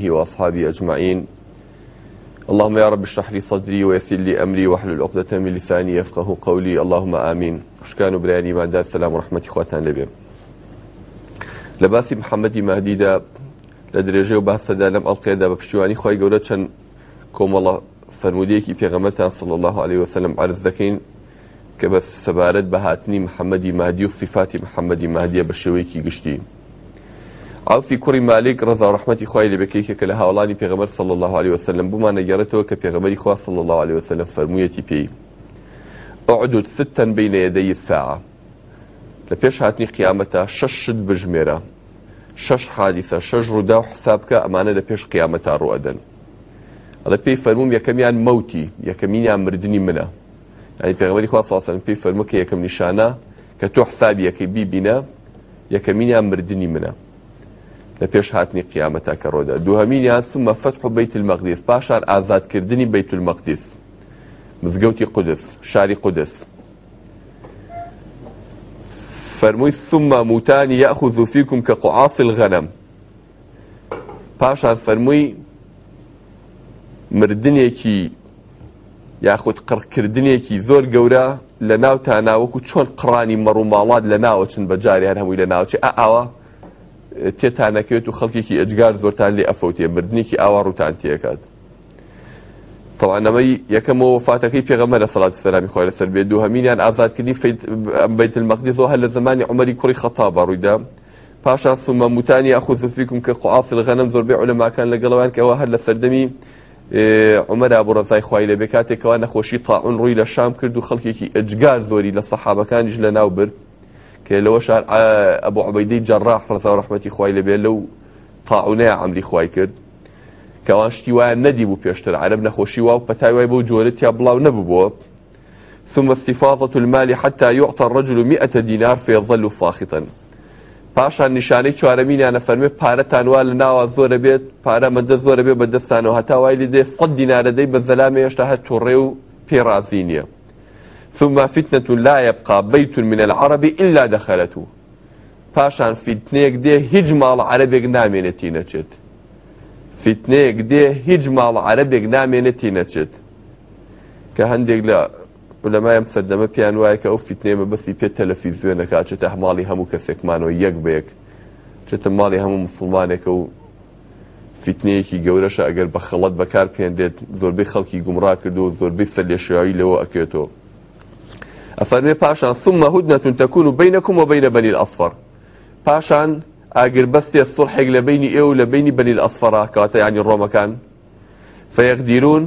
آله وأصحابه أجمعين اللهم يا رب اشرح لي صدري ويسر لي أمري واحلل عقدة من لساني يفقه قولي اللهم آمين شكان براني ما دار السلام ورحمة إخواتان لبيم لباسي محمد مهدي دا لدرجة وبحث دا لم ألقي دا ببشتواني خواهي قولة شن كوم الله فرموديكي بيغمرتان صلى الله عليه وسلم عرض ذكين کە بە سەبارەت بە هاتنی محەممەدی مادی و صفاتی محەممەدی مادیە بە شێوەیەکی گشتی عوفی کوڕی مالک ڕضا ڕحمەتی خوای لەبەکەیکێکە لە هاوڵانی پێغمبەر صلی الله عليه وسلم بوومان نەگەڕێتەوە کە پێغمبەری خوا صلی الله عليه وسلم فەرموویەتی پێی ئەعدود ستا بین یدەی الساعة لە پێش هاتنی قیامەتە شەشت بژمێرە شەش حادیسە شەش ڕوودا و حسابکە ئەمانە لە پێش قیامەتا ڕوەدەن ئەڵە پێی فەرموم یەکەمیان مەوتی یەکەمینیان مردنی منە ئەنی پێغمەری خوا ساسن پێی فەرموکە یەکەم نیشانە کە تۆ حسابی یەکەی بیبینە یەکەمینیان مردنی منە لە پێش هاتنی قیامەتە کە ڕۆدا دووهمینیان سممە فەتح و بیت المەقدیس پاشان ئازادکردنی بیت المەقدیس مزگەوتی قودس شاری قودس فەرمووی سممە موتانی یاخوز فیکم کە قعاصل غەنم پاشان فەرمووی مردنێکی یاخود قڕکردنێکی زۆر گەورە لە ناو تا ناوەکو چۆن قڕانی مەڕووماڵات لە ناوە چن بەجاری هەر هەمووی لە ناوچێ ئاوە تێتانەکەوێت و خەڵکێکی ئەجگار زۆرتان لێ ئەفەوتێ مردنیکی ئاوا ڕووتان تێکات تەوانەمەی یەکەمەوە فاتەکەی پێغەمەرە سەڵات سەرامی خۆی لەسەر بێت و هەمینیان ئازادکردنی بیت المەقدی زۆ هەر لە زمانی عمەری کوڕی خەتا بەڕوویدا پاشان سومە موتانی یاخوزفیکم کە قوعااصل غەنم زۆربەی عولەماکان لەگەڵەوان کەەوە هەر لە سەردەمی عمەرا بۆ ڕزای خی لە بێ کاتێکەوە نەخۆشی تاعون ڕووی لە شام کرد و خەڵکێکی ئەجگار زۆری لە سەحابەکانیش لە ناو برد کە لەوە شار ئەبوو عبەیدەی جەڕاح ڕەتا ڕحمەتی خی لەبێ لەو تاعونەیە عملی خی کرد کەوان شتی وایە نەدی بوو پێشتر عرب نەخۆشی واو پەتای وای بەو جۆرە تیا بڵاو نەببووە ثم استفاضة المال حتى يعطى الرجل مئة دينار فيظل فاخطا پاشان نیشانەی چوارەمینیانە فەرمێ پارەتان وا لە ناوە زۆرە بێت پارە مەدە زۆرە بێ بەدەستانەوە هەتا وای لێ دێ سەد دیینارە دەی بە زەلامێ هێشتا هە توڕێ و پێڕازی نییە ثم فتنة لا يبقى بيت من العرب إلا دخلته پاشان فتنەیەک دێ هیچ ماڵ عربێک نامێنێتی نەچێت فتنەیەک دێ هیچ ماڵ عربێک نامێنێتی نەچێت کە هەندێک لە لەمایم سەردەمە پیان وایە کە ئەو فتنێمە بەسی پێ تەلەفی زوێنەکە چێتە هەماڵی هەموو کەسێکمانەوە یەک بەیەک چێتە ماڵی هەموو مسلمانێکە و فتنەیەکی گەورەشە ئەگەر بە خەڵەت بەکار پێندێت زۆربەی خەڵکی گومڕا کردو و زۆربەی سەر لێشایی لەوە ئەکێتەوە افرمي باشان ثم هدنة تكون بينكم وبين بني الاصفر باشان اجر بثي الصلح لبيني اي لبيني بني الاصفر كات يعني الروم كان فيغدرون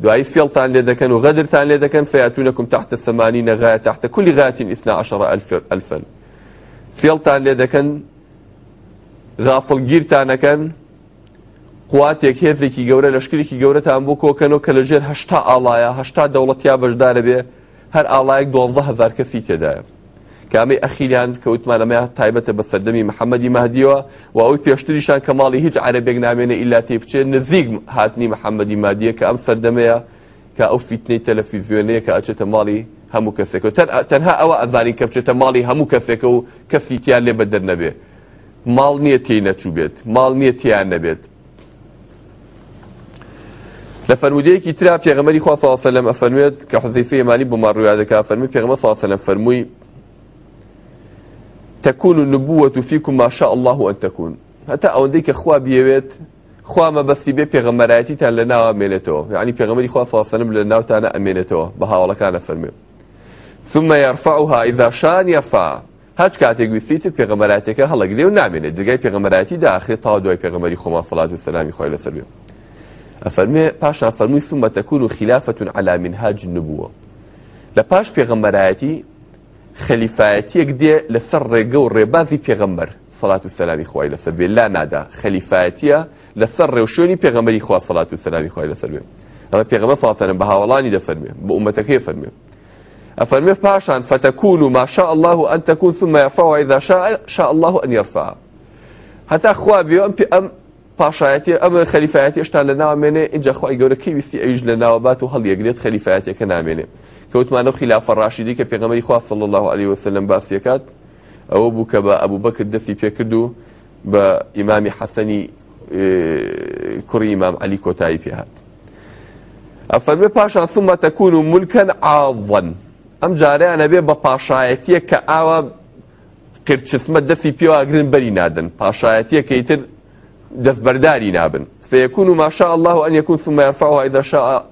دعي فيلت عن لذا كانوا غدرت عن لذا كان فياتونكم تحت الثمانين غاية تحت كل غاية اثنى عشر الف الفا فيلت عن لذا كان غافل جيرت عن كان قواتك هذيك جورة لشكلك جورة تعبوك وكانوا كلاجر هشتا الله يا هشتا دولة يا بجدار بيه هەر ئاڵایەک دوانزە هزار کەسی تێدایە کامی ئەخیلیان کەوتمانەمە تایبەتە بە سەردەمی محەممەدی مادیەوە و ئەوی پێشتریشان کەماڵی هیچ عربێک نامێنە ئیلا تێ بچێت نزیک هاتنی محەممەدی مادیە کە ئەم سەردەمەیە کە ئەو فیتنەی تەلەفیزیۆنەیە کە ئاچێتە ماڵی هەموو کەسێکەوە تەنها ئەوە ئەزانی کە بچێتە ماڵی هەموو کەسێکە و کەسیتیان لێ بەدەر نەبێ ماڵ نییە تێی نەچوو بێت ماڵ نییە تیان نەبێت لفرموديكي ترى پیغمبري خوا صلى الله عليه وسلم فرمود كحذيفه مالي بمروي هذا كفرمي پیغمبر صلى الله عليه وسلم فرموي تكون النبوة فيكم ما شاء الله أن تكون حتى أو ديك خوا بيوت خوا ما بس بي پیغمبراتي تان لنا امينته يعني پیغمبري خوا صلى الله عليه وسلم لنا تان امينته بها ولا كان فرمي ثم يرفعها اذا شان يرفع هاچ کاتێک ویفیتر پێغەمەراتێکە هەڵک دێ و نامێنێت دەرگای پێغەمەراتی دا ئاخری تا دوای پێغەمەری خۆما فڵات و سەلامی خۆی لەسەر بێت ئەفەرمێ پاشان فەرمووی ثم تكون خلافة على منهاج النبوة لباش بيغمراتي خليفاتي خەلیفایەتیەک لسر لەسەر ڕێگە بيغمر صلاة پێغەمبەر إخوة إلى سەلامی لا نادا خەلیفایەتیە لەسەر ڕێوشێنی پێغەمبەری خوا سەڵات و سەلامی خوای لەسەر بێ ئەمە پێغەمبەر ساسەرم بە هاوڵانی فرمي بأمتك هي فرمي أفرمي باشا فتكون ما شاء الله أن تكون ثم يرفع إذا شاء شاء الله أن يرفع حتى أخوة بيوم أم پاشایەتی ئەمە خەلیفایەتی شتا لە نامێنێ اینجا خی گەورەکەی ویستی ئەویش لە ناوەبات و هەڵیەگرێت خەلیفایەتەکە نامێنێ کەوتمانە خلافە ڕاشیدی کە پێغەمەری خواست صلی الله عليه وسلم باسیەکات ئەوە بوو کە بە ئەبوو بەکر دەستی پێکرد و بە ئیمامی حەسەنی کوڕی ئیمام علی کۆتایی پێهات ئەفەرمێ پاشان ثم تەکون و ملکەن ئاڵن ئەم جارەیانە بێ بە پاشایەتیە کە ئاوا قرچسمە دەستی پێواگرن بەری نادن پاشایەتیە کەیتر دەستبەرداری نابن فەیەکون و ماشاء الله و ئەن یەکون ثم یەرفعها ئیذا شاء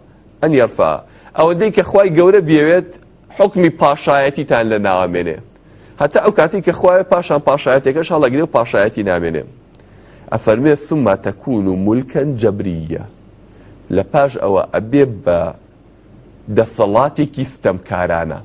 ئەن یەرفع ئەوەندەی کە خوای گەورە بیەوێت حکمی پاشایەتیتان لە ناوامێنێ هەتا ئەو کاتی کە خوای پاشان پاشایەتێکەش هەڵەگرێ و پاشایەتی نامێنێ ئەفەرمێ ثم تەکون و مولکەن جەبریە لە پاش ئەوە ئەبێ بە دەسەڵاتێکی ستەمکارانە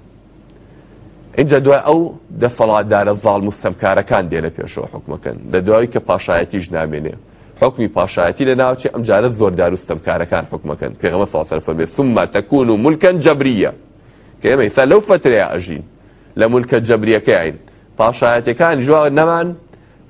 اینجا دوای ئەو دەسەڵاتدارە زاڵ مستەمکارەکان دێنە پێشەوە حکومەکەن لە دوایی کە پاشایەتیش نامێنێ حکمی پاشایەتی لە ناوچێ ئەمجارە زۆردار وستەمکارەکان حکومەکەن پێغمە ساسەر فەرمێ سممە تەکون و ملکەن جەبریە کە ئێمە ئیسا لەو فترەیە ئەژین لە ملکە جەبریەکەیین پاشایەتەکان ژوا نەمان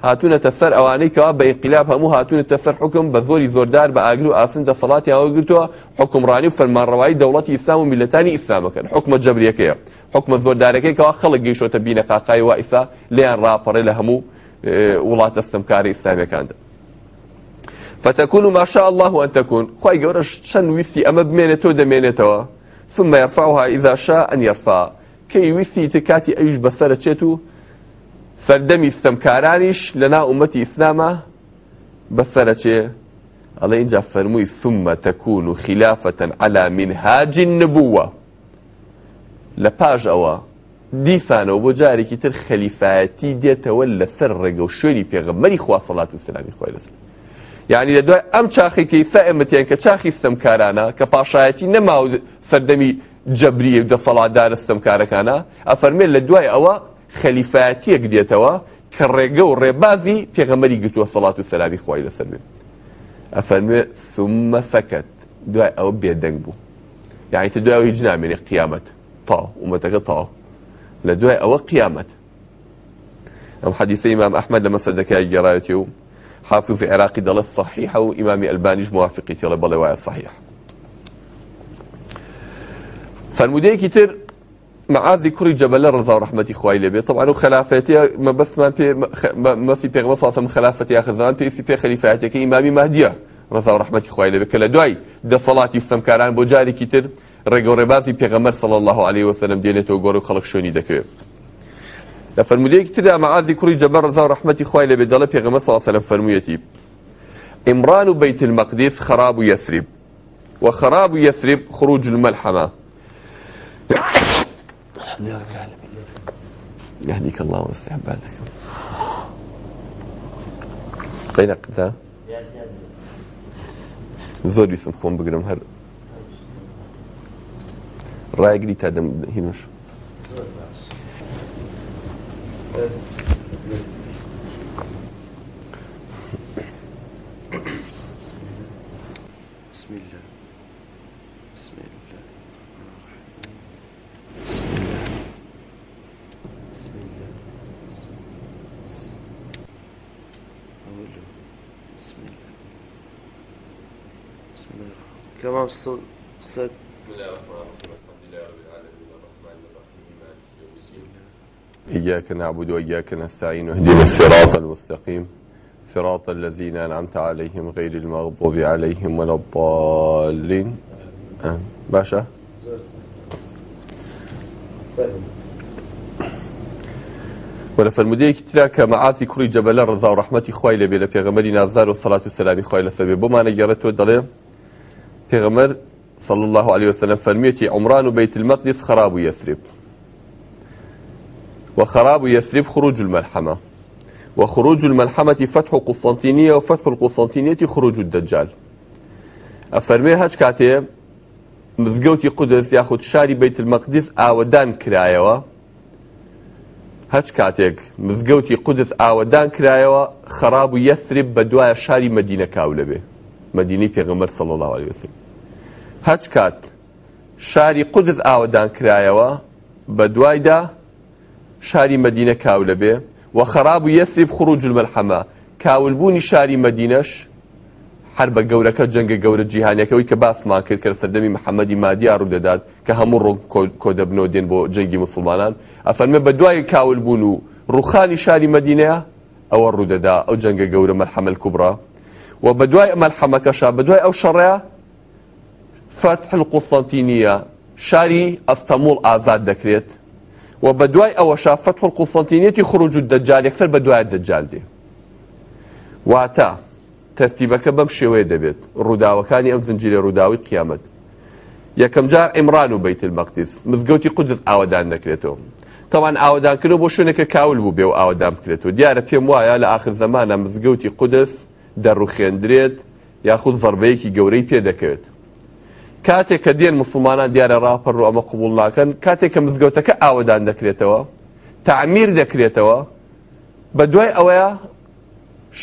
هاتوونەتە سەر ئەوانەی کەوا بە ئینقلاب هەموو هاتوونەتە سەر حکم بە زۆری زۆردار بە ئاگر و ئاسن دەسەڵاتی ئەوە گرتووە حکمڕانی و فەرمانڕەوایی دەوڵەتی ئیسلام و میلەتانی ئیسلامەکەن حکمە جەبریەکەیە حکمە زۆردارەکەیکەوە خەڵک گەیشتە بینە قاقای وائیسا لیان ڕاپەڕێ لە هەموو وڵات دەستمکاری ئیسلامیەکاندا فتكون ما شاء الله أن تكون خواهي قورة شن ويثي أما بمينتو دمينتو ثم يرفعها إذا شاء أن يرفع كي ويثي تكاتي أيش بثرة شتو فردمي الثمكارانيش لنا أمتي إسلامة بثرة شي الله إنجا فرموي ثم تكون خلافة على منهاج النبوة لە پاش ئەوە دیسانەوە بۆ جارێکی تر خەلیفەتی دێتەوە لەسەر ڕێگە و شوێنی پێغەمەری خواسەڵات و سلامی خۆی لەسەر یعنی لە دوای ئەم چاخێکی سەئمەتیان کە چاخی ستەمکارانە کە پاشایەتی نەماوە سەردەمی جەبریە و دەسەڵاتدارە ستەمکارەکانە ئەفەرمێن لە دوای ئەوە خەلیفەتیەک دێتەوە کە ڕێگە و ڕێبازی پێغەمەری گرتووە سەڵات و سەلاوی خۆی لەسەر بێت ئەفەرمێ سمە فەکەت دوای ئەو بێدەنگ بوو یعنی تە دوای هیچ نامێنێ قیامەت قطعة ومتى قطعة لا أو قيامة أم حديث إمام أحمد لما صدقاء جرايته حافظ في عراقي دل الصحيح وإمام ألباني موافقي تيرا بالرواية الصحيح فالمدين كتير مع ذكر جبل الرضا ورحمة إخوائي لبي طبعا وخلافتي ما بس ما في ما في بيغمبر صلى الله أخذ أخذان في في خليفاتك إمامي مهدية رضا ورحمة إخوائي لبي كلا دعي ده صلاتي استمكاران بجاري كتير ڕێگەڕێبازی پێغەمەر سەڵ الله عليه وسلم دێنێتەوە گۆڕی خلق شوێنی دەکەوێت لە فەرمودەیەکی تردا مەعازی کوڕی جەبەر ڕزا و ڕەحمەتی خوای لەبێ دەڵە پێغەمە سەڵ سەلەم فەرموویەتی امران و بەیت المەقدس خراب و یەسریب وخراب يثرب خروج الملحمة الحمد لله رب العالمين يهديك الله ويصلح بالك قينك ذا زور يسمخون بقرم هر رايك دي تادم هينوش بسم الله بسم الله بسم الله كمان الصوت بسم الله إياك نعبد وإياك نستعين اهدنا الصراط المستقيم صراط الذين أنعمت عليهم غير المغضوب عليهم ولا الضالين باشا ولا فرمودي تلاك كمعاثي كري جبل الرضا ورحمة إخوائي لبي لبيغمري نازار والصلاة والسلام إخوائي لسبي بما نجرت ودلي بيغمر صلى الله عليه وسلم فرميتي عمران بيت المقدس خراب يثرب وخراب يثرب خروج الملحمة وخروج الملحمة فتح قسطنطينية وفتح القسطنطينية خروج الدجال أفرمي هاج كاتي مزقوتي قدس ياخد شاري بيت المقدس آودان كرايوة هاج كاتيك مزقوتي قدس آودان كرايوة خراب يثرب بدوايا شاري مدينة كاولبه مدينة پیغمبر صلى الله عليه وسلم هاج كات شاری قودز ئاوادان کرایەوە بە دوایدا شاری مدینە کاو لەبێ و خراب و یەسریب خروج المەلحەما کاولبوونی شاری مدینەش هەر بە گەورەکە جەنگە گەورە جیهانەکەەوەی کە باسمان کرد کە سەردەمی محەممەدی مادیا ڕوو دەدات کە هەموو ڕۆ کۆدەبنەوە دێن بۆ جەنگی مسلمانان ئەفەرمە بە دوای کاول بوون و ڕوخانی شاری مدینەیە ئەوە ڕوودەدا ئەو جەنگە گەورە مەرحەمەل کوبرا و بە دوای مەرحەمەکەشا بە دوای ئەو شەڕەیە فتح القسطنطینیە شاری ئەستەمول ئازاد دەکرێت و بدواي أو شافته القسطنطينية خروج الدجال يكثر بدواي الدجال دي واتا ترتيبك بمشي ويدا بيت الرداوة كان أمزنجي لرداوي قيامت یەکەم جار ئمران و بیت المەقتیز مزگەوتی قودت ئاوادان نەکرێتەوە تەوان ئاوادانکردەوە بۆ شوێنەکە کاول بوو بێ و ئاوادان بکرێتەوە دیارە پێم وایە لە آخر زمانە مزگەوتی قودس دەڕوخێندرێت یاخود زەربەیەکی گەورەی پێ دەکەوێت کاتێک کە دێن مسلمانان دیارە ڕاپەڕ و ئەمە قوبول ناکەن کاتێک کە مزگەوتەکە ئاودان دەکرێتەوە تعمیر دەکرێتەوە بە دوای ئەوەیە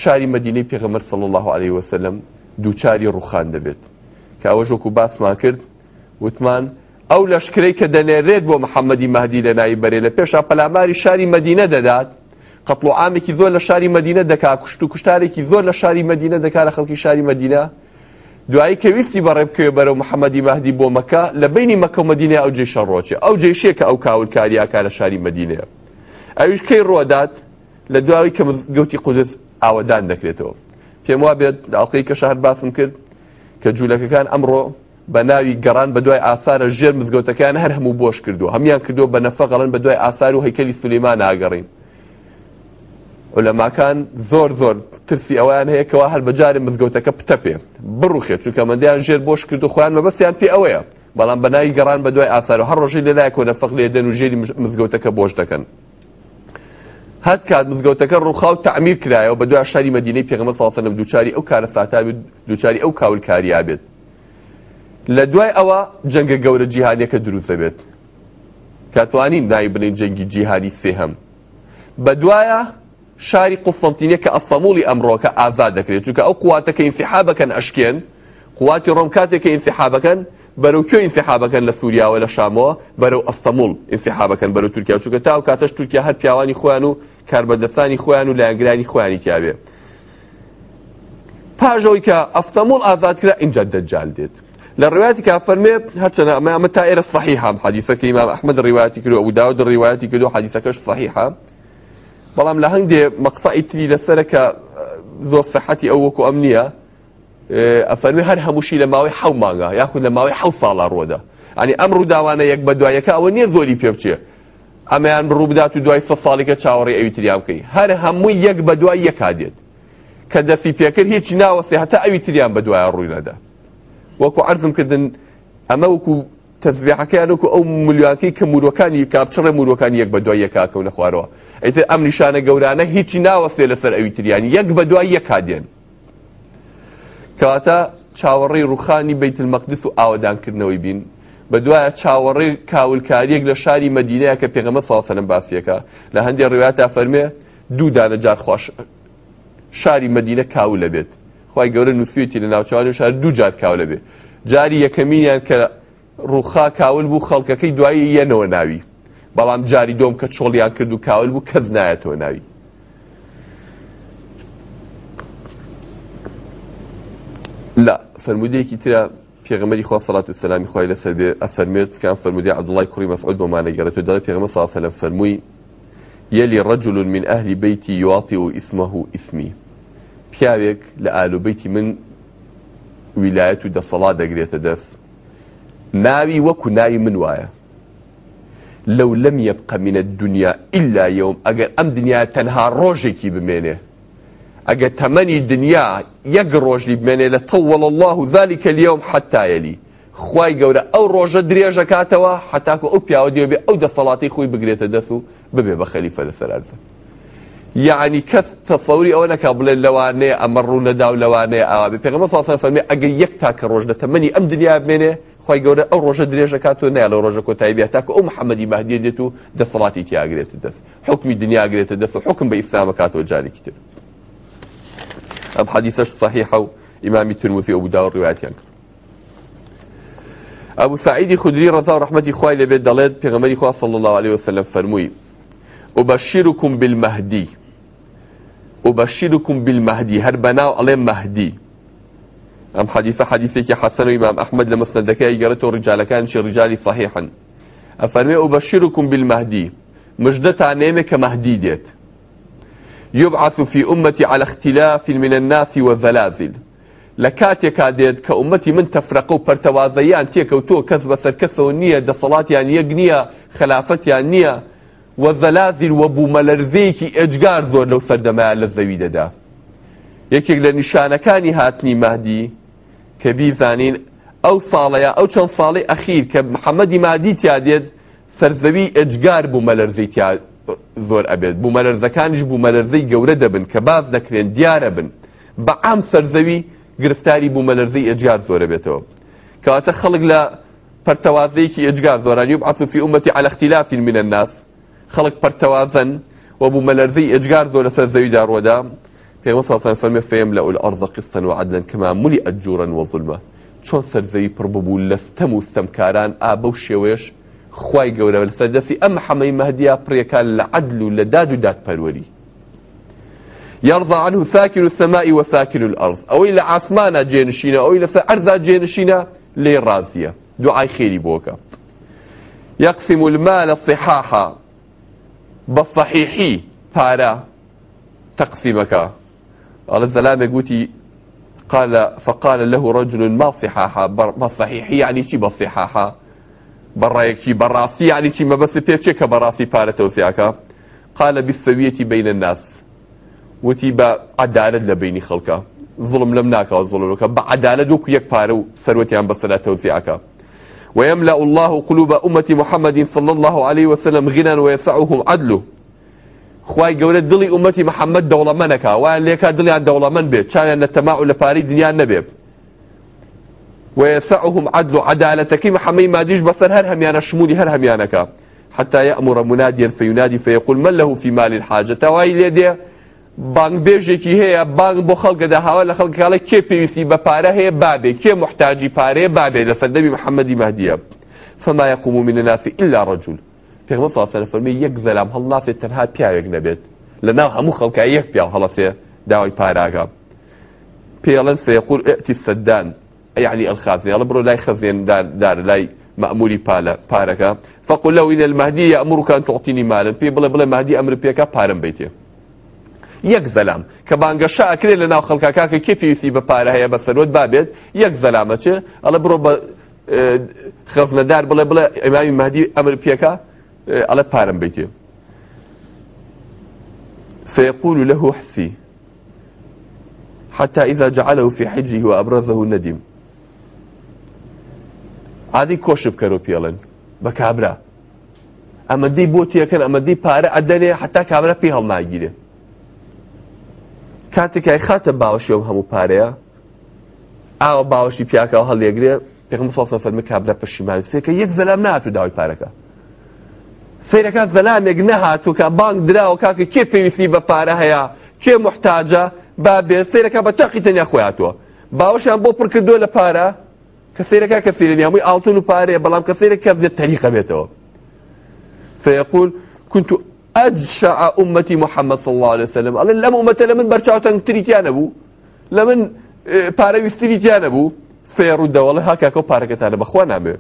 شاری مدینەی پێغەمەر سڵ الله عليه وسلم دووچاری ڕوخان دەبێت کە ئەوەژۆکو باسمان کرد وتمان ئەو لەشکرەی کە دەنێرێت بۆ محەممەدی مەدی لە ناوی بەرێ لە پێش پەلاماری شاری مدینە دەدات قەتڵ عامێکی زۆر لە شاری مدینە دەکا کوشت و کوشتارێکی زۆر لە شاری مدینە دەکا لە خەڵکی شاری مدینە دوایی کە ویستی بەڕێ بکوێ بەرە محەممەدی مەهدی بۆ مەکە لە بینی مەکە مدینە ئەو جێشە ڕۆچێ ئەو جێشێکە ئەو کاولکاریاکە لە شاری مدینەیە ئەوش کەی ڕوادات لە دواوی کە گەوتی قودت ئاوەدان دەکرێتەوە پێم وا بێت داڵقی کە شار باسم کرد کە جوولەکەکان ئەمڕۆ بە ناوی گەڕان بە دوای ئاسارە ژێر مزگەوتەکان هەر هەموو بۆش کردو هەمان کردو بە نەفەقەڵن بە دوای ئاسار و هەیکەلی سلێمان ئاگەڕین لەماکان زۆر زۆر ترسی ئەویان هەیە کەوا هەر بەجارێ مزگەوتەکە پتەپێ بڕوخێت چونکە مندیان ژێر بۆش کرد و خۆیان مەبەستیان پێ ئەوەیە بەڵام بەناوی گەڕان بە دوای ئاسار و هەر ڕۆژی لەلای کۆنەفەق لێدەن و ژێری مزگەوتەکە بۆش دەکەن هەت کات مزگەوتەکە ڕووخاو تعمیر کرایەوە بە دوای شاری مدینەی پێغمە ساسەنم دووچاری ئەو کارە ساتابێت دووچاری ئەو کاولکارییا بێت لە دوای ئەوە جەنگە گەورە جیهانیەکە دروستە بێت کاتوانین نای بنین جەنگی جیهانی سێ هەم بە دوایە شاری قوفەنتینە کە ئەفەموڵی ئەمڕۆکە ئازا دەکرێت چونکە ئەو قواتەکە ئینسیحابەکەن ئەشکێن قواتی ڕۆم کاتێککە ئینسیحابەکەن بەرەو کێ ئینسیحابەکەن لە سووریاوە لە شامەوە بەرەو ئەستەمول ئینسیحابەکەن بەرەو تورکیا چونکە تاو کاتەش تورکیا هەر پیاوانی خۆیان و کاربەدەستانی خۆیان و لایەنگرانی خۆیانی تیاوێ پاژەوەی کە ئەفتەمول ئازادکرا اینجا دەجال دێت لە ڕواتی کا فەرمێ هەرچەنە ئەمە ئەمە تا ئێرە صحیح هەم حەدیثەکە ئیمام ئەحمد ڕیواتی کردو ئەو داود ڕیواتی کردو حەدیثەکەش صحیح هەم بەڵام لە هەندێ مەقطعی تری لەسەرەکە زۆر سەحەتی ئەو وەکو ئەم نییە ئەفەرمی هەر هەمووشی لە ماوەی حو مانگە یاخود لە ماوەی حو ساڵا ڕۆدا ئەنی ئەم ڕووداوانە یەک بە دوایەکە ئەوە نییە زۆری پێ بچێ ئەمەیان ڕووبدات و دوای سە ساڵێکە چاوەڕێ ئەوی تریان بکەی هەر هەمووی یەک بە دوای یەکا دێت کە دەسی پێکرد هیچی ناوەسێ هەتا ئەوی تریان بە دوایە ڕووی نەدا وەکو عرزم کردن ئەمە وەکو تەزبیحەکەیان وەکو ئەو ملیانکەی کە مورەکانی کاپچڕێ مورەکان یەک بە دوای یەکاکەونە خوارەوە ئەیتر ئەم نیشانە گەورانە هیچی ناوەسێ لەسەر ئەوی تریانی یەک بە دوای یەک هادێن کەواتە چاوەڕێی ڕوخانی بیت المەقدس و ئاوادانکردنەوەی بین بە دوایە چاوەڕێ کاولکاریەک لە شاری مدینەیە کە پێغەمە ساسەلم باسیەکە لە هەندێک ڕێوات تا فەرمێ دوو دانە جار خۆش شاری مدینە کاول لەبێت خی گەورە نووسیتی لە ناوچوانی شار دوو جار کاول لەبێت جاری یەکەمینیان کە ڕوخا کاول بوو خەڵکەکەی دوایی یەنەوە ناوی بلام جاری دوم که چولیان کرد و کاول بو کذ نایتو ناوی لا فرموده که ترە پێغمەری خواه سەڵات و سەلامی خۆی لەسەر دێ ئەفەرمێت کان کریم افعود کوڕی مەسعود بۆمانەگەرێت و دەڵێت پێغمە و سلام فرموی یلی رجل من أهل بیتی یواطی و اسمه و اسمي پیاوێک لە بیتی من ویلایەت و دەسەڵا گریت دەست ناوی وکو ناوی من وایە لەو لەم یەبقە منە دنیا ئللا یوم ئەگەر ئەم دنیا تەنها ڕۆژێکی بمێنێ ئەگە تەمەنی دنیا یەک ڕۆژی بمێنێ لە تەوەڵ الله و ذلكکە لیوم حتایلی خی گەورە ئەو ڕۆژە درێژە کاتەوە حتاکو ئەو پیاوە دیێ بێ ئەو دەسەڵاتی خۆی بگرێتە دەست و ببێ بە خەلیفە لە سەرزە یعنی کەس تەفەوری ئەوە نەکە بڵێن لەوانەیە ئەمە ڕوو نەدا و لەوانەیە ئاوا بێ پێغمە ساسان فەرمێ ئەگەر یەک تاکە ڕۆژ دەتەمەنی ئەم دنیا بمێنێ خی گەورە ئەو ڕۆژە درێژە کاتۆ نیا لە ڕۆژە کۆتایبیە تاکە ئەو محەممەدی مادیە دێت و دەسەڵاتی تیاگرێت و دەست حکمی دنیاگرێتە دەست و حکم بە ئیسلامە کاتەوە جارێکیتر ئەم حەدیثەش صحیحە و ئیمامی ترموزی ئەو داوە ڕواتیان کرد ئەبو سعیدی خودری ڕزا و ڕحمەتی خوای لەبێت دەڵێت پێغەمەری خوا صلی الله عليه وسلم فەرمووی وبشركم بالمهدي وبشركم بالمهدي هەر بەناو ئەڵێ مەهدی ام حديث حديثي حسن امام احمد لما ئەحمەد لە رجال كان شي رجالي صحيحا ئەفەرمێ ابشركم بالمهدي مژدەتان عنيمه كمهدي ديت يبعث في أمتي على اختلاف من الناس وزلازل لكاتك ديت كأمتي من تفرقوا برتوازيان تيكوتو كذب سركسو نية صلاه يعني يقنية خلافتي يعني وزلازل وبو ملرزيكي اجقار زور لو سردما الزويده دا يكيك لنشانكاني هاتني مهدي کە بیزانین ئەو ساڵەیە ئەو چەند ساڵی ئەخیر کە محەممەدی مادی تیا دێت سەرزەوی ئەجگار بوو مەلەرزەی زۆر ئەبێت بوو مەلەرزەکانیش بوو مەلەرزەی گەورە دەبن کە باز دەکرێن دیارە بن بە ئام سەرزەوی گرفتاری بوو مەلەرزەی ئەجگار زۆرە بێتەوە کەواتە خەڵک لە پەرتەوازەیەکی ئەجگار زۆرانی و عسوفی عومەتی على اختلافی من الناس خەڵک پەرتەوازن و بوو مەلەرزەی ئەجگار زۆر لە سەرزەویدا ڕۆدا پێوە ساسان فەرمێ فێم لە ئەول الأرض قستن وعدلا كما کەما مولی ئەجوورن شون سر زي سەرزەوی پڕبوو لە ستەم و ستەمکاران ئابە و شێوێش خی گەورە لە سەردەسی ئەم حەمەی داد بالولي يرضى عنه ساكن السماء وساكن الأرض أو إلى عثمان جينشينا أو إلى أرض جينشينا للرازية دعاء خيري بوكا يقسم المال الصحاحة بالصحيحي فارا تقسيمك قال زلامة قوتي قال فقال له رجل ما صحاحة ما صحيح يعني شي بالصحاحة برا شي براسي يعني شي ما بس بيتشيك براسي بارة وسياكا قال بالسوية بين الناس وتي بعدالة لبيني خلقه ظلم لمناكا وظلم ظلم لك بعدالة دوك بارو سروتي عن بصلاة توزيعك ويملأ الله قلوب أمة محمد صلى الله عليه وسلم غنى ويسعهم عدله خی گەورە دڵی عومەتی محەممەد دەوڵەمەنەکە وایە لێکا دڵیان دەوڵەمەند بێت چانیان لە تەما و لە پاری دنیان نەبێت ويسعهم عدل عدالتك محمي ماديش بصر هر هميانا شمولي هر هميانك حتى يأمر مناديا فينادي فيقول من له في مال الحاجة وايلي دي بانك بيجيكي هي بانك بو خلق ده هاولا خلق قال كي بيوثي بباره هي بابي كي محتاجي باره بابي لفندبي محمد مهدي فما يقوم من الناس إلا رجل پێغمە ساسەرە فەرمی یەک زەلام هەڵناسێت تەنها پیاوێک نەبێت لە ناو هەموو خەڵکە یەک پیاو هەڵەسێ داوای پاراگا پێڵەن سێقول ئەتی سەدان يعني الخازن يلا برو لا يخزن دار, دار لا مأموري بالا باركا فقل له إن المهدي يأمرك أن تعطيني مالا في بلا بلا مهدي أمر بيكا بارم بيتي يك زلام كبانغا شاكر لنا خلقا كاك كيف يسيب بارا هي بسروت بابت يك زلامه الله برو خزنه دار بلا بلا امام مهدي امر بيكا ئەڵە پارم بیتێ فيقول له احسي حتى إذا جعله في حجه وأبرزه الندم عادی کۆشب کەرۆ پێڵن بە کابرا ئەمەدەی بۆ تیەکەن ئەمەدەی پارە ئەدەنێ حتا کابرا پێی هەڵناگیرێ کاتێکای خاتە باوەشیەوە هەموو پارەیە ئاوە باوەشی پیاکە هەڵێگرێ پێم سۆفە فەرمی کابرا پەشیمانسێکە یەک زەلام ناتو داوای پارەکە سیرەکە زەلامێک نەهاتوو کە بانک دراوە کاکە کێ پێویستی بە پارە هەیە کێ محتاجە با بێت سیرەکە بە تەقی تەنیا خۆیاتوە باوەشیان بۆ پڕکردووە لە پارە کە سیرەکە کە سیرنیامووی ئاڵتون و پارەیە بەڵام کە سیرە کەس دێت تەریقە بێتەوە فيقول كنت أجشع أمتي محمد صلى الله عليه وسلم الله لم أمتي لمن برشاو تنكتري تيانبو لمن بارا يستري تيانبو فيرد والله هكاكو باركتان بخوانا به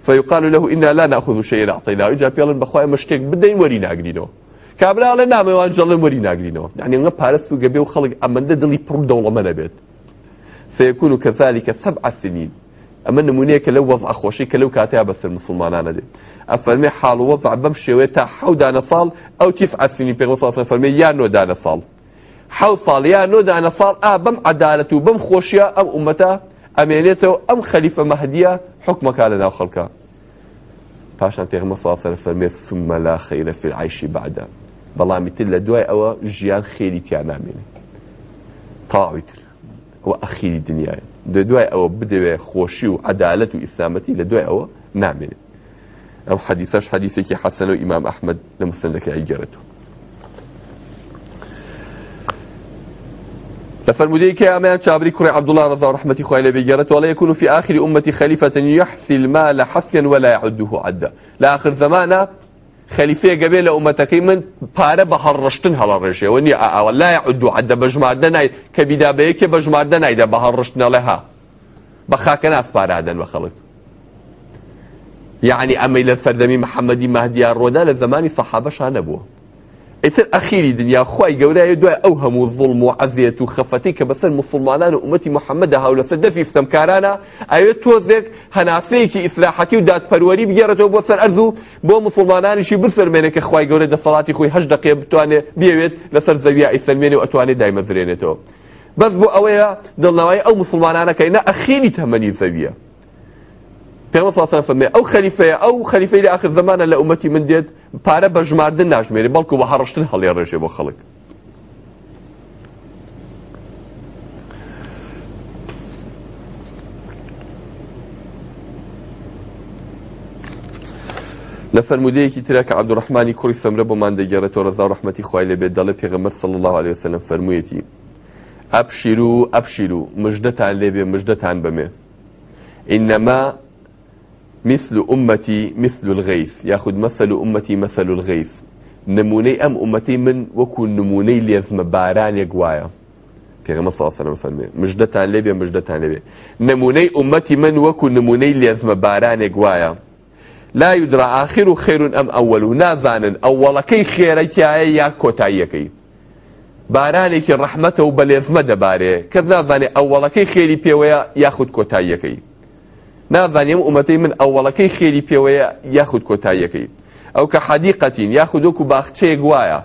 فيقال له إنا لا نأخذ شيئا أعطيناه إجا بيالن بخواه مشتك بدين وري ناقرينه کابرا لە نامەوان جڵم وەری ناگرینەوە یعنی ئەمە پارەست و گەبێ و خەڵک ئەمەندە دڵی پڕ دەوڵەمە نەبێت سەیەکون و کەزالیکە سەب ئەسینین ئەمە نمونەیەکە لەو وەز ئەخۆشی کە لەو کاتیا بەسەر مسلمانانە دێت ئەفەرمێ حاڵوەز بەم شێوێت تا حەودانە ساڵ ئەو تیف ئەسینی پێوەسە فەرمێ یان نۆدانە ساڵ حەو ساڵ یان نۆدانە ساڵ ئا بەم عەدالەت و بەم خۆشیە ئەم ئومەتە ئەمێنێتەوە ئەم خەلیفە مەهدیە حكمك على ذا خلقه فاشان تيغم فافر فرمي ثم لا خير في العيش بعد بالله مثل دواي او جيان خيري كان امين طاوتر واخير الدنيا دو او بدو خوشي وعداله واسلامتي لدواي او نعمل او حديثاش حديثك حسن امام احمد لمستندك اي لفرمودي أمان شابري كري عبد الله رضا رحمة خوي لبي ولا يكون في آخر أمة خليفة يحثي المال حثيا ولا يعده عدا لآخر زمانا خليفة قبيلة أمة من بارا بهرشتن هلا رجع وني ولا يعد عدا دناي كبدا بيك دناي إذا بهرشتن لها بخاك ناس بارا دن وخلق يعني أما إلى فردمي محمد مهدي الرودا للزمان الصحابة شان أبوه ئیتر ئەخیری دنیا خی گەورایە دوای ئەو هەموو زڵم و عەزیەت و خەفەتی کە بەسەر مسلمانان و عومەتی محەممەدا هاولەسەر دەفی فتەمکارانە ئەوێت تۆزێک هەناسەیەکی ئیسراحەتی و دادپەروەری بگەێڕێتەوە بۆ سەر ئەرز و بۆ مسلمانانیشی بفرمێنێ کە خی گەورە دەسەڵاتی خۆی هەش دقێ بتوانێت بێوێت لەسەر زەویە ئیسلمێنێ و ئەتوانێت دایمەزرێنێتەوە. بەس بۆ ئەوەیە دڵنەوەی ئەو مسلمانانەکەی نە ئەخیری تەمەنی زەویە. پیامبر صلی الله علیه و فرمی او خلیفه او خلیفه لی آخر زمانه ل امتی من دید پاره بجماردن ناجمیری بلکو به هرشتن حالی رجی بو خلق لفرمودەیەکی تراکە عبدوڕحمانی کوڕی سەمرە بۆمان دەگەێڕێتەوە ڕزا ڕحمەتی خوای لەبێت دەڵێ پێغەمەر سڵ الله عليه وسلم فەرموویەتی ئەبشیر و ئەبشیر و مژدەتان لێبێ مژدەتان بمێ ئینەما مثل أمتي مثل الغيث ياخذ مثل أمتي مثل الغيث نموني أم أمتي من وكون نموني ليزم باران يقوايا في غمى صلى الله عليه وسلم مجدة ليبيا مجدة ليبيا نموني أمتي من وكون نموني ليزم باران يقوايا لا يدرى آخر خير أم أول نازانا أول كي خيرتي يا كوتايكي بارانك الرحمة وبليزم دباري كذا زاني أولا كي خيري بيويا ياخد كوتايكي نازانیم ئومەتەی من ئەوەڵەکەی خێری پێوەیە یاخود کۆتاییەکەی ئەو کە حەدیقەتین یاخودۆکو باخچەیەک وایە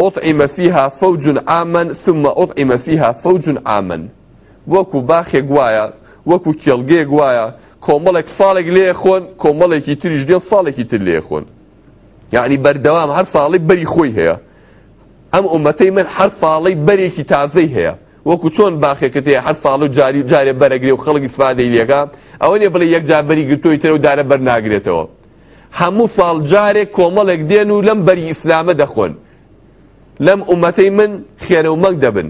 ئۆطعیمە فیها فەوجون ئامەن ثمە ئۆطعیمە فیها فەوجون ئامەن وەکو باخێک وایە وەکو کێڵگەیەک وایە کۆمەڵێک ساڵێک لێ خۆن کۆمەڵێکی تریش دێن ساڵێکی تر لێ خۆن یعنی بەردەوام هەر ساڵی بەری خۆی هەیە ئەم ئومەتەی من هەر ساڵی بەرێکی تازەی هەیە وەکو چۆن باخێکت هەیە هەر ساڵ و جاری جارێ بەرەگرێ و خەڵکی سفادەی لێگا ئەوە نیە بڵێ یەک جابەری گرتۆی ترە و دارە بەرناگرێتەوە هەموو ساڵ جارێک کۆمەڵێک دێن و لەم بەری ئیسلامە دەخۆن لەم ئومەتەی من خێنە و مەک دەبن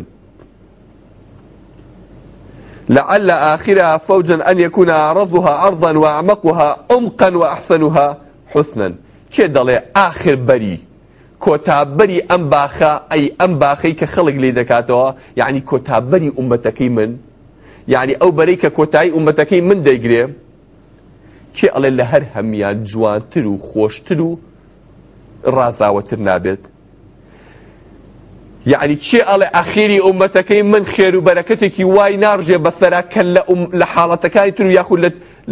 لعل آخرها فوجا أن يكون عرضها عرضا وأعمقها أمقا وأحسنها حسنا كي دلي آخر بري کۆتابەری ئەم باخە ئەی ئەم باخەی کە خەڵک لێ دەکاتەوە یعنی کۆتابەری عومەتەکەی من یعنی ئەو بەرەی کە کۆتایی عومەتەکەی من دەیگرێ کێ ئەڵێ لە هەر هەمیان جوانتر و خۆشتر و ڕازاوەتر نابێت یعنی چێ ئەڵێ ئەخیری عومەتەکەی من خێر و بەرەکەتێکی وای ناڕژێ بەسەرا کە لە حاڵەتەکانی تر و یاخود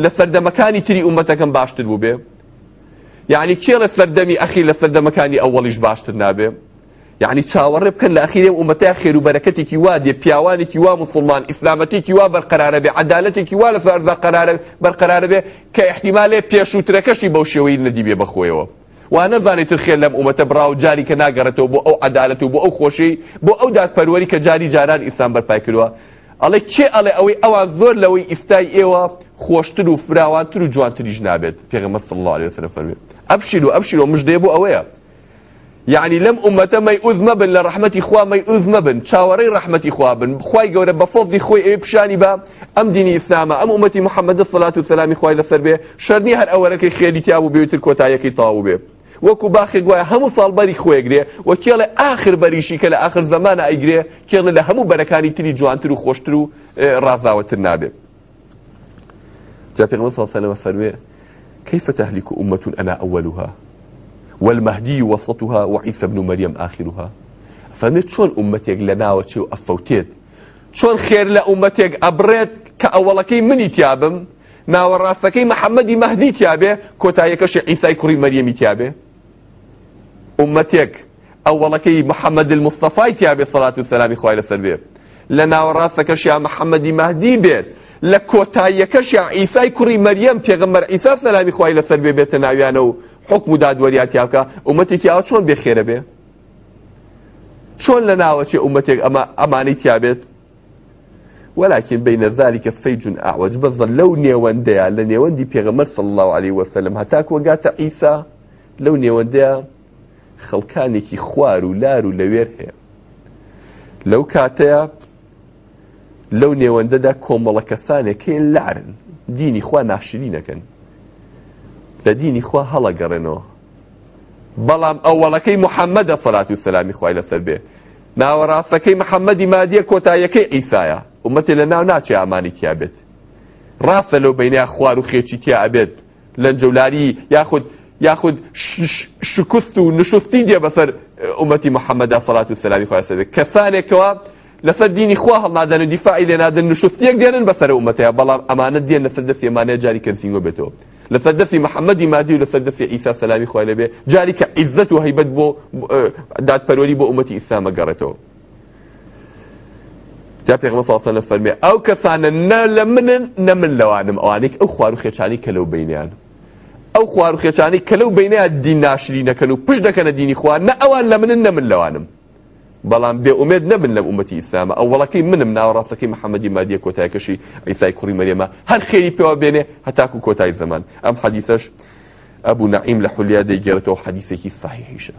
لە سەردەمەکانی تری عومەتەکەم باشتر بوو بێ یعنی کێڵە فەردەمی ئەخی لە فەردەمەکانی ئەوەڵیش باشتر نابێ یعنی چاوەڕێ بکەن لە ئەخیرێ ومەتای خێر و بەرەکەتێکی وا دێ پیاوانێکی وا مسلمان ئیسلامەتێکی وا بەرقەرارە بێ عدالەتێکی وا لە فەردا قەرارە بەرقەرارە بێ کە احتیمالێ پێشووترەکەشی بەو شێوەی نەدیبێ بەخۆیەوە وا نەزانێت خێر لەم ئومەتە براو جاری کە ناگەڕێتەوە بۆ ئەو عدالەت و بۆ ئەو خۆشی بۆ ئەو دادپەروەری کە جاری جاران ئیسلام بەرپای کردووە ئەڵێ کێ ئەڵێ ئەوەی ئەوان زۆر لەوەی ئیفتای ئێوە خۆشتر و فراوانتر و جوانتریش نابێت پێغمە سڵ الله عليه وسلم فەرمێت أبشروا أبشروا مش ديبو أويا يعني لم أمتا ما يؤذ مبن لرحمة إخوة ما يؤذ مبن شاوري رحمة إخوة بن خواي قولة بفضي خوي إيه بشاني با أم ديني إثنامة أم أمتي محمد الصلاة والسلام إخوة لسر بيه شرني هر أولك خيالي تيابو بيوتر كوتايكي طاو بيه وەکو باخی گوایە هەموو ساڵبەری خۆیگرێ و کێڵە آخر بەریشی کە لە آخر زمانە ئەیگرێ کێڵە لە هەموو بەرەکانی تری جوانتر و خۆشتر و ڕازاوەتر نابێ. جا پێ ساڵ سەلەمە فەروێ كيف تهلك أمة أنا أولها والمهدي وسطها وعيسى بن مريم آخرها فمت شون أمتك لنا وشو أفوتيت شون خير لأمتك أبريت كأولكي مني تيابم ناوەڕاستەکەی محەممەدی مهدي تیاابێ کۆتاییەکەشی ئیسای عيسى مەریەمی تیاابێ عمەتێک ئەوەڵەکەی أولكي محمد المصطفى سەڵات صلاة سەلامی خوای لەسەر لنا لە ناوەڕاستەکەشیان محمد مهدي بيت لە کۆتاییەکەش یا ئیسای کوڕی مەریەم پێغمبەر ئیسا سەلامی خوای لەسەر بێ بێتە ناویانە و حکم و دادوەریاتیاکە ئومەتێکی ئاوا چۆن بێخێرە بێ چۆن لە ناوەچێ ئومەتێک ئەمە ئەمانەی تیابێت ولكن بين ذلك فيج أعوج بظل لو نيوانديا لنيواندي بيغمر صلى الله عليه وسلم هتاك وقات عيسى لو نيوانديا خلکانێکی خوار و لار و لەوێر هەیە لەو کاتەیە لەو نێوەندەدا کۆمەڵە کەسانێکێن لارن دینی خوا ناشرینەکەن لە دینی خوا هەڵەگەڕێنەوە بەڵام ئەوەڵەکەی محەممەدە فەلات و سەلامی خوای لەسەر بێ ناوەڕاستەکەی محەممەدی مادیە کۆتاییەکەی ئیسایە ومەتی لە ناو ناچێ ئامانی کیا بێت ڕاستە لەو بینیا خوار و خێکی کیا ئەبێت لەنجەولاری یاخود یاخود شکست و نشستی دێ بەسەر ئومەتی محەممەدا فەلات و سەلامی خوای لەسەر بێ کەسانێکەوە لەسەر دینی خوا هەڵنادەن و دیفاعی لێنادن نشستیەک دێنن بەسەر ئومەتەیە بەڵام ئەمانە دێن لەسەر دەستی ئەمانە جاری کەنسینگۆ بێتەوە لەسەر دەستی محەممەدی مادی و لەسەر دەستی ئیسا سەلامی خوای لەبێ جاری کە عیزت و هەیبەت بۆ دادپەروەری بۆ ئومەتی ئیسلامە گەڕێتەوە جا پێغمە ساسەنە فەرمێ ئەو کەسانە نە لە منن نە من لەوانم ئەوانێک ئەو خوار و خێچانی کە لەو بینیان ئەو خوار و خێچانی کە لەو بینەیە دین ناشرینەکەن و پشت دەکەنە دینی خوار نە ئەوان لە منن نە من لەوانم بەڵام بێ ئومێد نەبن لە ئومەتی ئیسلامە ئەوڵەکەی منم ناوەڕاستەکەی محەممەدی مادیە کۆتایکەشی ئەیسای کوڕی مەریێمە هەر خێری پێوە بێنێ هەتاکو کۆتای زەمان ئەم حەدیسەش ئەبوو نعیم لە حولیا دەیگەێتەوە حەدیسێکی فاهیشە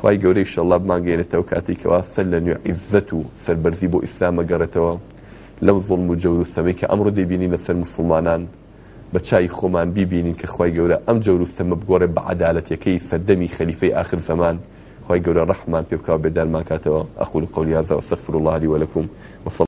خی گەورەی شەڵا مانگەێنێتەوە کاتێکەوە سەر لە نوێ عیزەت و سەربەرزی بۆ ئیسلامە گەڕێتەوە لەو زڵم و جەور و سەمەی کە ئەمڕۆ دەبینی لەسەر مسلمانان بە چای خۆمان بیبینین کە خی گەورە ئەم جەور و سەمە بگۆڕێ بە عدالەتەکەی سەردەمی خەلیفەی آخر زەمان خوي الرحمن في كابر دال ما كاتوا اقول قولي هذا استغفر الله لي ولكم وصلى